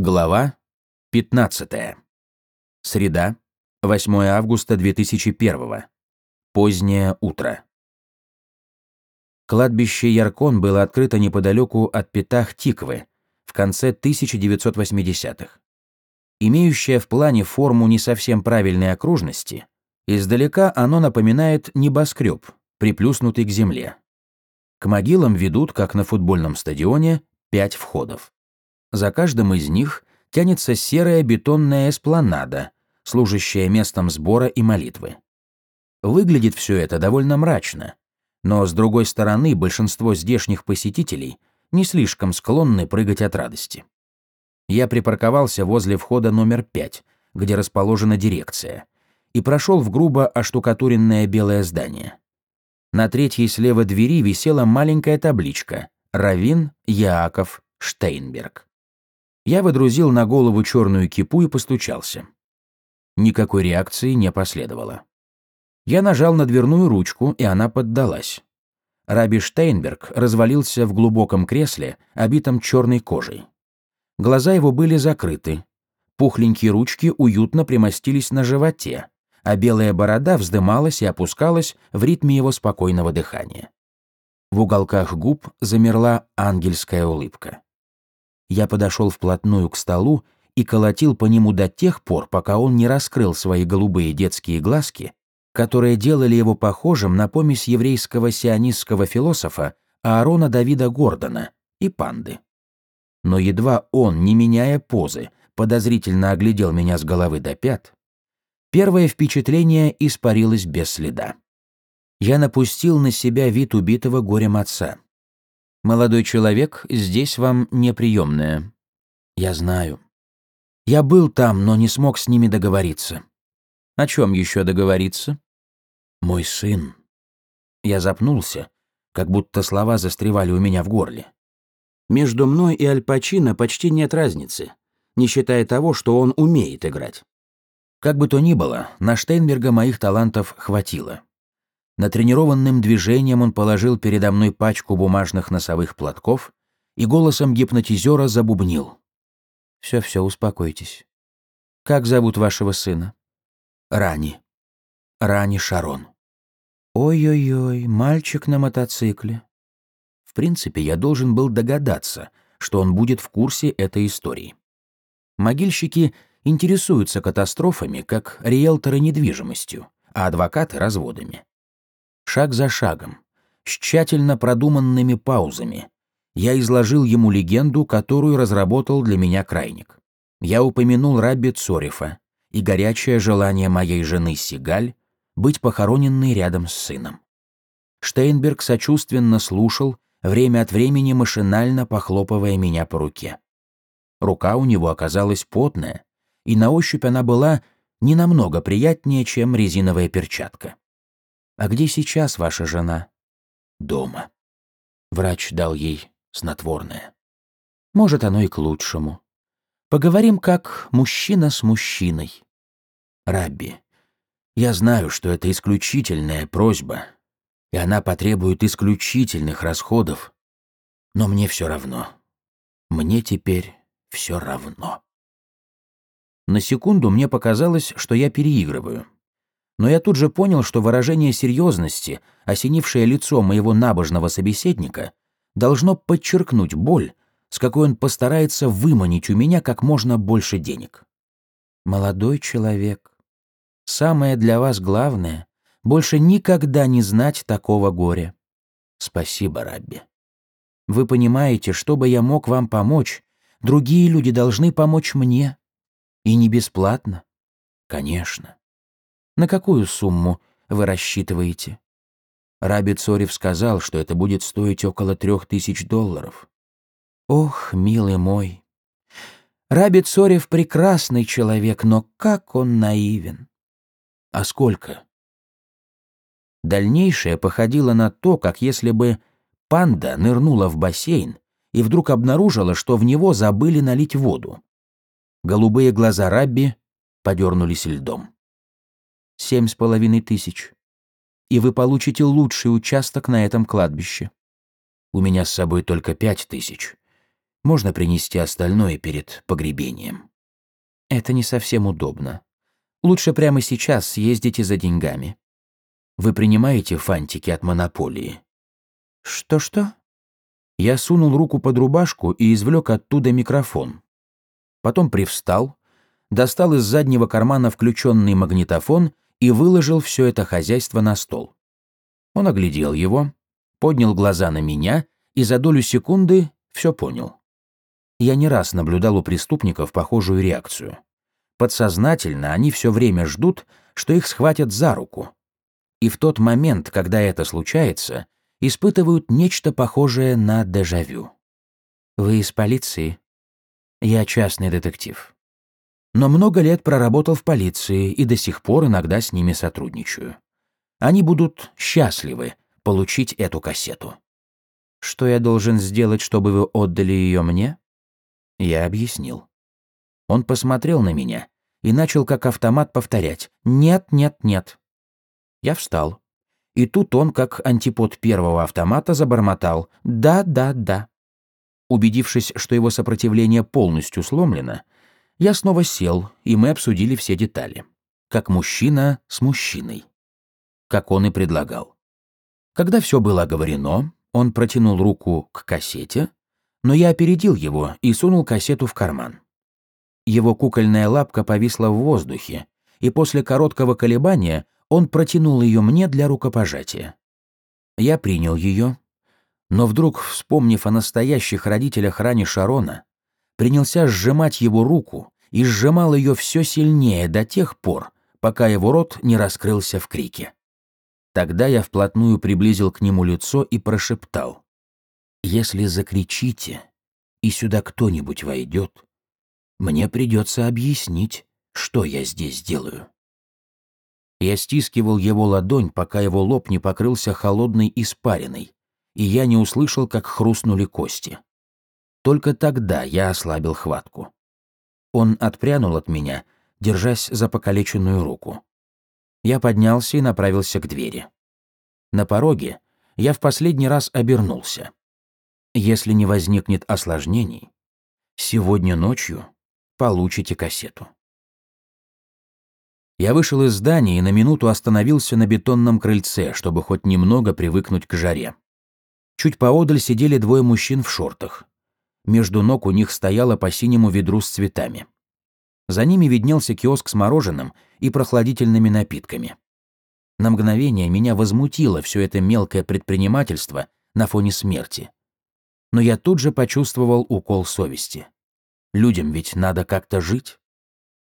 Глава 15. Среда, 8 августа 2001. Позднее утро. Кладбище Яркон было открыто неподалеку от Петах-Тиквы в конце 1980-х. Имеющее в плане форму не совсем правильной окружности, издалека оно напоминает небоскреб, приплюснутый к земле. К могилам ведут, как на футбольном стадионе, пять входов. За каждым из них тянется серая бетонная эспланада, служащая местом сбора и молитвы. Выглядит все это довольно мрачно, но, с другой стороны, большинство здешних посетителей не слишком склонны прыгать от радости. Я припарковался возле входа номер пять, где расположена дирекция, и прошел в грубо оштукатуренное белое здание. На третьей слева двери висела маленькая табличка «Равин Яаков Штейнберг». Я выдрузил на голову черную кипу и постучался. Никакой реакции не последовало. Я нажал на дверную ручку, и она поддалась. Раби Штейнберг развалился в глубоком кресле, обитом черной кожей. Глаза его были закрыты. Пухленькие ручки уютно примостились на животе, а белая борода вздымалась и опускалась в ритме его спокойного дыхания. В уголках губ замерла ангельская улыбка. Я подошел вплотную к столу и колотил по нему до тех пор, пока он не раскрыл свои голубые детские глазки, которые делали его похожим на помесь еврейского сионистского философа Аарона Давида Гордона и панды. Но едва он, не меняя позы, подозрительно оглядел меня с головы до пят, первое впечатление испарилось без следа. Я напустил на себя вид убитого горем отца. Молодой человек, здесь вам неприемное. Я знаю. Я был там, но не смог с ними договориться. О чем еще договориться? Мой сын. Я запнулся, как будто слова застревали у меня в горле. Между мной и Аль Пачино почти нет разницы, не считая того, что он умеет играть. Как бы то ни было, на Штейнберга моих талантов хватило. Натренированным движением он положил передо мной пачку бумажных носовых платков и голосом гипнотизера забубнил. «Все-все, успокойтесь. Как зовут вашего сына?» «Рани. Рани Шарон». «Ой-ой-ой, мальчик на мотоцикле». В принципе, я должен был догадаться, что он будет в курсе этой истории. Могильщики интересуются катастрофами, как риэлторы недвижимостью, а адвокаты — разводами шаг за шагом, с тщательно продуманными паузами. Я изложил ему легенду, которую разработал для меня крайник. Я упомянул Рабби Цорифа и горячее желание моей жены Сигаль быть похороненной рядом с сыном. Штейнберг сочувственно слушал, время от времени машинально похлопывая меня по руке. Рука у него оказалась потная, и на ощупь она была не намного приятнее, чем резиновая перчатка. «А где сейчас ваша жена?» «Дома». Врач дал ей снотворное. «Может, оно и к лучшему. Поговорим как мужчина с мужчиной». «Рабби, я знаю, что это исключительная просьба, и она потребует исключительных расходов, но мне все равно. Мне теперь все равно». На секунду мне показалось, что я переигрываю. Но я тут же понял, что выражение серьезности, осенившее лицо моего набожного собеседника, должно подчеркнуть боль, с какой он постарается выманить у меня как можно больше денег. «Молодой человек, самое для вас главное — больше никогда не знать такого горя. Спасибо, Рабби. Вы понимаете, чтобы я мог вам помочь, другие люди должны помочь мне. И не бесплатно. Конечно. На какую сумму вы рассчитываете? Раби Цорев сказал, что это будет стоить около трех тысяч долларов. Ох, милый мой. Раби Цорев прекрасный человек, но как он наивен. А сколько? Дальнейшее походило на то, как если бы панда нырнула в бассейн и вдруг обнаружила, что в него забыли налить воду. Голубые глаза Рабби подернулись льдом семь с половиной тысяч. И вы получите лучший участок на этом кладбище. У меня с собой только пять тысяч. Можно принести остальное перед погребением. Это не совсем удобно. Лучше прямо сейчас съездите за деньгами. Вы принимаете фантики от монополии? Что-что? Я сунул руку под рубашку и извлек оттуда микрофон. Потом привстал, достал из заднего кармана включенный магнитофон и выложил все это хозяйство на стол. Он оглядел его, поднял глаза на меня и за долю секунды все понял. Я не раз наблюдал у преступников похожую реакцию. Подсознательно они все время ждут, что их схватят за руку. И в тот момент, когда это случается, испытывают нечто похожее на дежавю. Вы из полиции? Я частный детектив. Но много лет проработал в полиции и до сих пор иногда с ними сотрудничаю. Они будут счастливы получить эту кассету. Что я должен сделать, чтобы вы отдали ее мне? Я объяснил. Он посмотрел на меня и начал как автомат повторять «Нет, нет, нет». Я встал. И тут он, как антипод первого автомата, забормотал «Да, да, да». Убедившись, что его сопротивление полностью сломлено, я снова сел, и мы обсудили все детали. Как мужчина с мужчиной. Как он и предлагал. Когда все было оговорено, он протянул руку к кассете, но я опередил его и сунул кассету в карман. Его кукольная лапка повисла в воздухе, и после короткого колебания он протянул ее мне для рукопожатия. Я принял ее, но вдруг, вспомнив о настоящих родителях Рани Шарона, принялся сжимать его руку и сжимал ее все сильнее до тех пор, пока его рот не раскрылся в крике. Тогда я вплотную приблизил к нему лицо и прошептал. «Если закричите, и сюда кто-нибудь войдет, мне придется объяснить, что я здесь делаю». Я стискивал его ладонь, пока его лоб не покрылся холодной испариной, и я не услышал, как хрустнули кости. Только тогда я ослабил хватку. Он отпрянул от меня, держась за покалеченную руку. Я поднялся и направился к двери. На пороге я в последний раз обернулся. Если не возникнет осложнений, сегодня ночью получите кассету. Я вышел из здания и на минуту остановился на бетонном крыльце, чтобы хоть немного привыкнуть к жаре. Чуть поодаль сидели двое мужчин в шортах. Между ног у них стояло по синему ведру с цветами. За ними виднелся киоск с мороженым и прохладительными напитками. На мгновение меня возмутило все это мелкое предпринимательство на фоне смерти. Но я тут же почувствовал укол совести. Людям ведь надо как-то жить.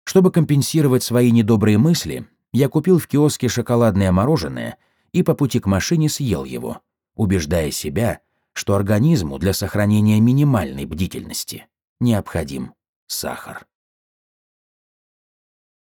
Чтобы компенсировать свои недобрые мысли, я купил в киоске шоколадное мороженое и по пути к машине съел его, убеждая себя, что организму для сохранения минимальной бдительности необходим сахар.